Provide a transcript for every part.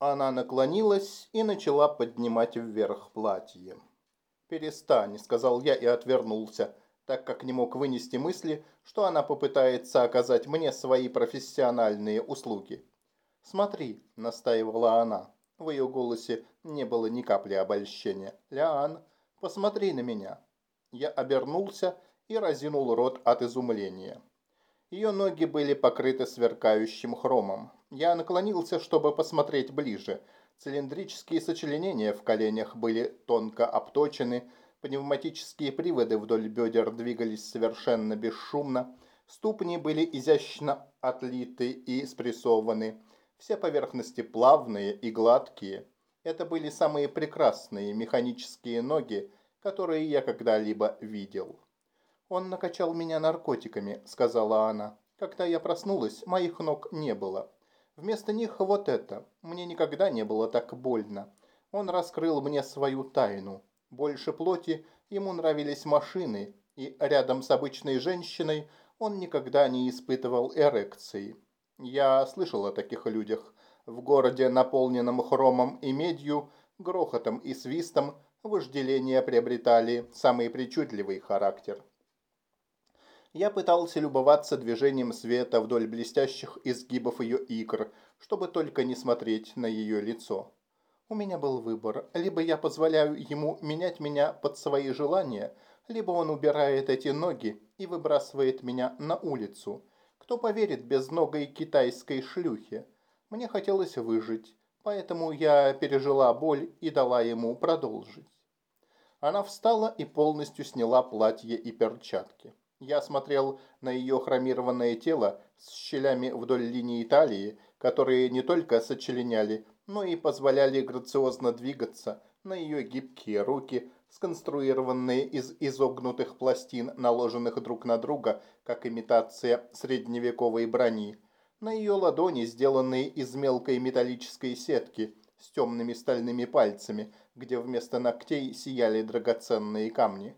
Она наклонилась и начала поднимать вверх платье. «Перестань», — сказал я и отвернулся, так как не мог вынести мысли, что она попытается оказать мне свои профессиональные услуги. «Смотри», — настаивала она. В ее голосе не было ни капли обольщения. «Лян, посмотри на меня». Я обернулся и разинул рот от изумления. Ее ноги были покрыты сверкающим хромом. Я наклонился, чтобы посмотреть ближе. Цилиндрические сочленения в коленях были тонко обточены, пневматические приводы вдоль бедер двигались совершенно бесшумно, ступни были изящно отлиты и спрессованы, все поверхности плавные и гладкие. Это были самые прекрасные механические ноги, которые я когда-либо видел. «Он накачал меня наркотиками», — сказала она. «Когда я проснулась, моих ног не было. Вместо них вот это. Мне никогда не было так больно. Он раскрыл мне свою тайну. Больше плоти ему нравились машины, и рядом с обычной женщиной он никогда не испытывал эрекции. Я слышал о таких людях. В городе, наполненном хромом и медью, грохотом и свистом, вожделения приобретали самый причудливый характер. Я пытался любоваться движением света вдоль блестящих изгибов ее икр, чтобы только не смотреть на ее лицо. У меня был выбор. Либо я позволяю ему менять меня под свои желания, либо он убирает эти ноги и выбрасывает меня на улицу. Кто поверит безногой китайской шлюхе? Мне хотелось выжить, поэтому я пережила боль и дала ему продолжить. Она встала и полностью сняла платье и перчатки. Я смотрел на ее хромированное тело с щелями вдоль линии талии, которые не только сочленяли, но и позволяли грациозно двигаться, на ее гибкие руки, сконструированные из изогнутых пластин, наложенных друг на друга, как имитация средневековой брони, на ее ладони, сделанные из мелкой металлической сетки с темными стальными пальцами, где вместо ногтей сияли драгоценные камни.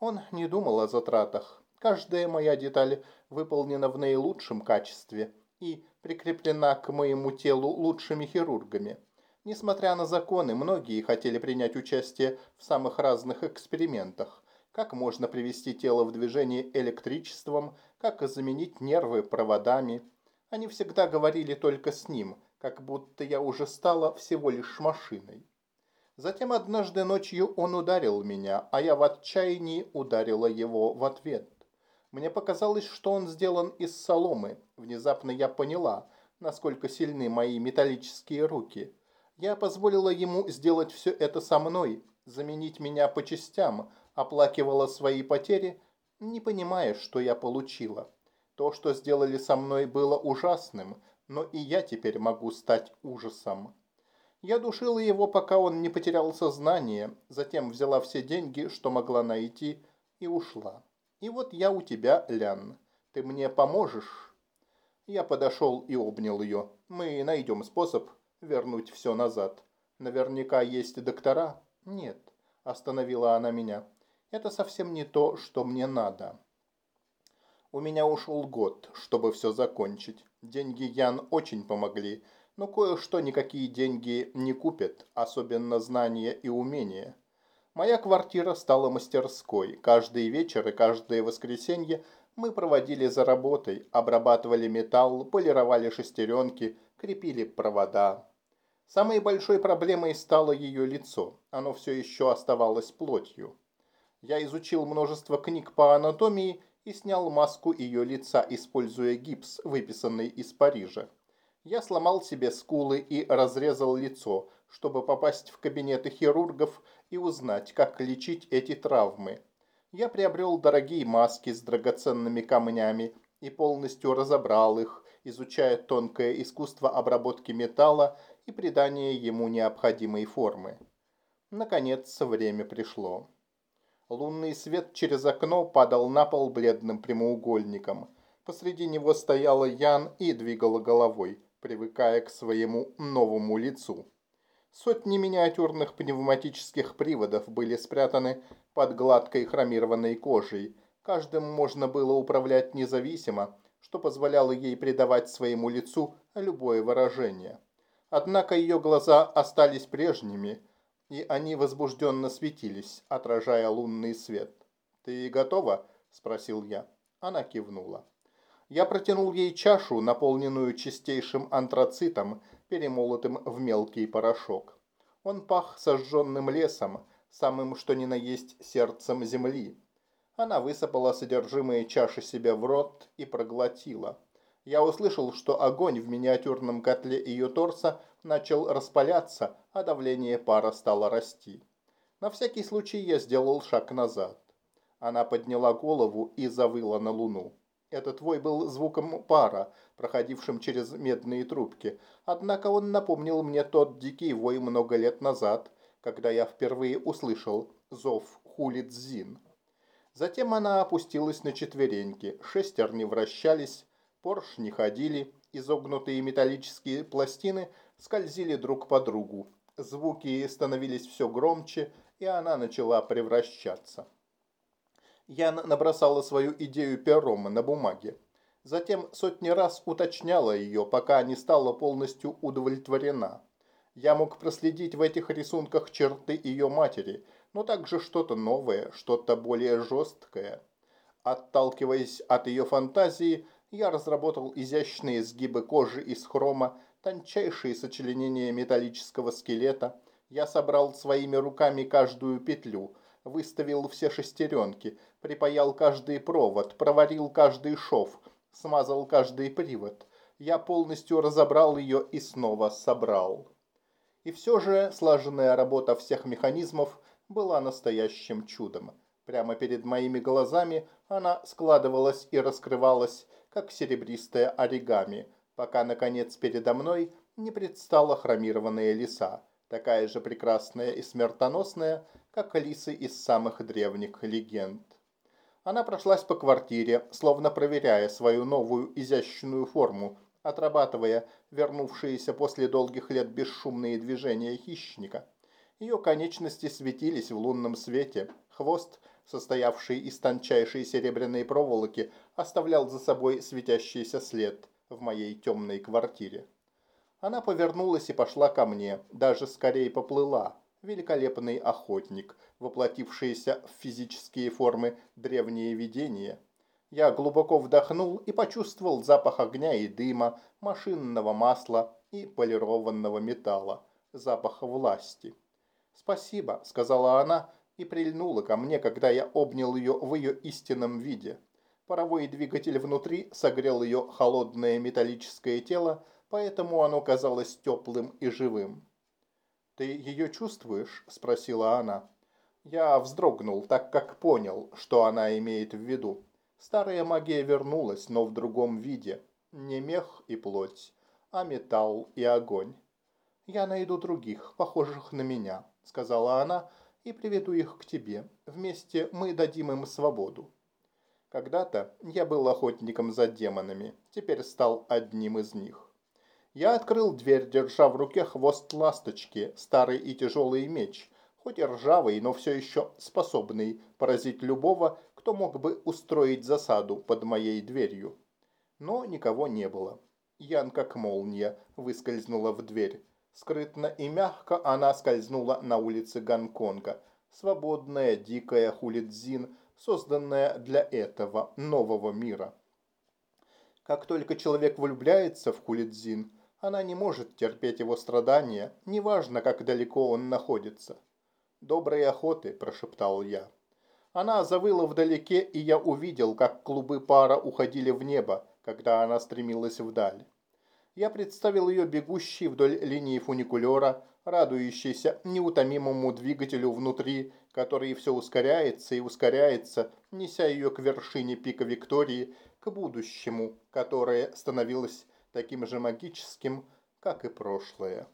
Он не думал о затратах. Каждая моя деталь выполнена в наилучшем качестве и прикреплена к моему телу лучшими хирургами. Несмотря на законы, многие хотели принять участие в самых разных экспериментах. Как можно привести тело в движение электричеством, как заменить нервы проводами. Они всегда говорили только с ним, как будто я уже стала всего лишь машиной. Затем однажды ночью он ударил меня, а я в отчаянии ударила его в ответ. Мне показалось, что он сделан из соломы. Внезапно я поняла, насколько сильны мои металлические руки. Я позволила ему сделать все это со мной, заменить меня по частям, оплакивала свои потери, не понимая, что я получила. То, что сделали со мной, было ужасным, но и я теперь могу стать ужасом. Я душила его, пока он не потерял сознание, затем взяла все деньги, что могла найти, и ушла. И вот я у тебя, Лян. Ты мне поможешь?» Я подошел и обнял ее. «Мы найдем способ вернуть все назад. Наверняка есть доктора?» «Нет», – остановила она меня. «Это совсем не то, что мне надо». У меня ушел год, чтобы все закончить. Деньги Ян очень помогли, но кое-что никакие деньги не купят, особенно знания и умения. Моя квартира стала мастерской. Каждый вечер и каждое воскресенье мы проводили за работой, обрабатывали металл, полировали шестеренки, крепили провода. Самой большой проблемой стало ее лицо. Оно все еще оставалось плотью. Я изучил множество книг по анатомии и снял маску ее лица, используя гипс, выписанный из Парижа. Я сломал себе скулы и разрезал лицо, чтобы попасть в кабинеты хирургов и узнать, как лечить эти травмы. Я приобрел дорогие маски с драгоценными камнями и полностью разобрал их, изучая тонкое искусство обработки металла и придания ему необходимой формы. Наконец, время пришло. Лунный свет через окно падал на пол бледным прямоугольником. Посреди него стояла Ян и двигала головой, привыкая к своему новому лицу. Сотни миниатюрных пневматических приводов были спрятаны под гладкой хромированной кожей. Каждым можно было управлять независимо, что позволяло ей придавать своему лицу любое выражение. Однако ее глаза остались прежними, и они возбужденно светились, отражая лунный свет. «Ты готова?» – спросил я. Она кивнула. Я протянул ей чашу, наполненную чистейшим антрацитом, перемолотым в мелкий порошок. Он пах сожженным лесом, самым что ни на есть сердцем земли. Она высыпала содержимое чаши себе в рот и проглотила. Я услышал, что огонь в миниатюрном котле ее торса начал распаляться, а давление пара стало расти. На всякий случай я сделал шаг назад. Она подняла голову и завыла на луну. Этот вой был звуком пара, проходившим через медные трубки, однако он напомнил мне тот дикий вой много лет назад, когда я впервые услышал зов Хулидзин. Затем она опустилась на четвереньки, шестерни вращались, поршни ходили, изогнутые металлические пластины скользили друг по другу. Звуки становились все громче, и она начала превращаться. Я набросала свою идею пером на бумаге. Затем сотни раз уточняла ее, пока не стала полностью удовлетворена. Я мог проследить в этих рисунках черты ее матери, но также что-то новое, что-то более жесткое. Отталкиваясь от ее фантазии, я разработал изящные сгибы кожи из хрома, тончайшие сочленения металлического скелета. Я собрал своими руками каждую петлю, выставил все шестеренки, припаял каждый провод, проварил каждый шов, смазал каждый привод. Я полностью разобрал ее и снова собрал. И все же слаженная работа всех механизмов была настоящим чудом. Прямо перед моими глазами она складывалась и раскрывалась, как серебристая оригами, пока, наконец, передо мной не предстала хромированная лиса, такая же прекрасная и смертоносная, как лисы из самых древних легенд. Она прошлась по квартире, словно проверяя свою новую изящную форму, отрабатывая вернувшиеся после долгих лет бесшумные движения хищника. Ее конечности светились в лунном свете. Хвост, состоявший из тончайшей серебряной проволоки, оставлял за собой светящийся след в моей темной квартире. Она повернулась и пошла ко мне, даже скорее поплыла, великолепный охотник, воплотившийся в физические формы древние видения. Я глубоко вдохнул и почувствовал запах огня и дыма, машинного масла и полированного металла, запах власти. «Спасибо», — сказала она и прильнула ко мне, когда я обнял ее в ее истинном виде. Паровой двигатель внутри согрел ее холодное металлическое тело, поэтому оно казалось теплым и живым. «Ты ее чувствуешь?» – спросила она. Я вздрогнул, так как понял, что она имеет в виду. Старая магия вернулась, но в другом виде. Не мех и плоть, а металл и огонь. «Я найду других, похожих на меня», – сказала она, – «и приведу их к тебе. Вместе мы дадим им свободу». Когда-то я был охотником за демонами, теперь стал одним из них. Я открыл дверь, держа в руке хвост ласточки, старый и тяжелый меч, хоть и ржавый, но все еще способный поразить любого, кто мог бы устроить засаду под моей дверью. Но никого не было. Ян, как молния, выскользнула в дверь. Скрытно и мягко она скользнула на улице Гонконга. Свободная, дикая хулидзин, созданная для этого нового мира. Как только человек влюбляется в хулидзин, она не может терпеть его страдания, неважно, как далеко он находится. «Доброй охоты», – прошептал я. Она завыла вдалеке, и я увидел, как клубы пара уходили в небо, когда она стремилась вдаль. Я представил ее бегущей вдоль линии фуникулера, радующейся неутомимому двигателю внутри, который все ускоряется и ускоряется, неся ее к вершине пика Виктории, к будущему, которое становилось таким же магическим, как и прошлое.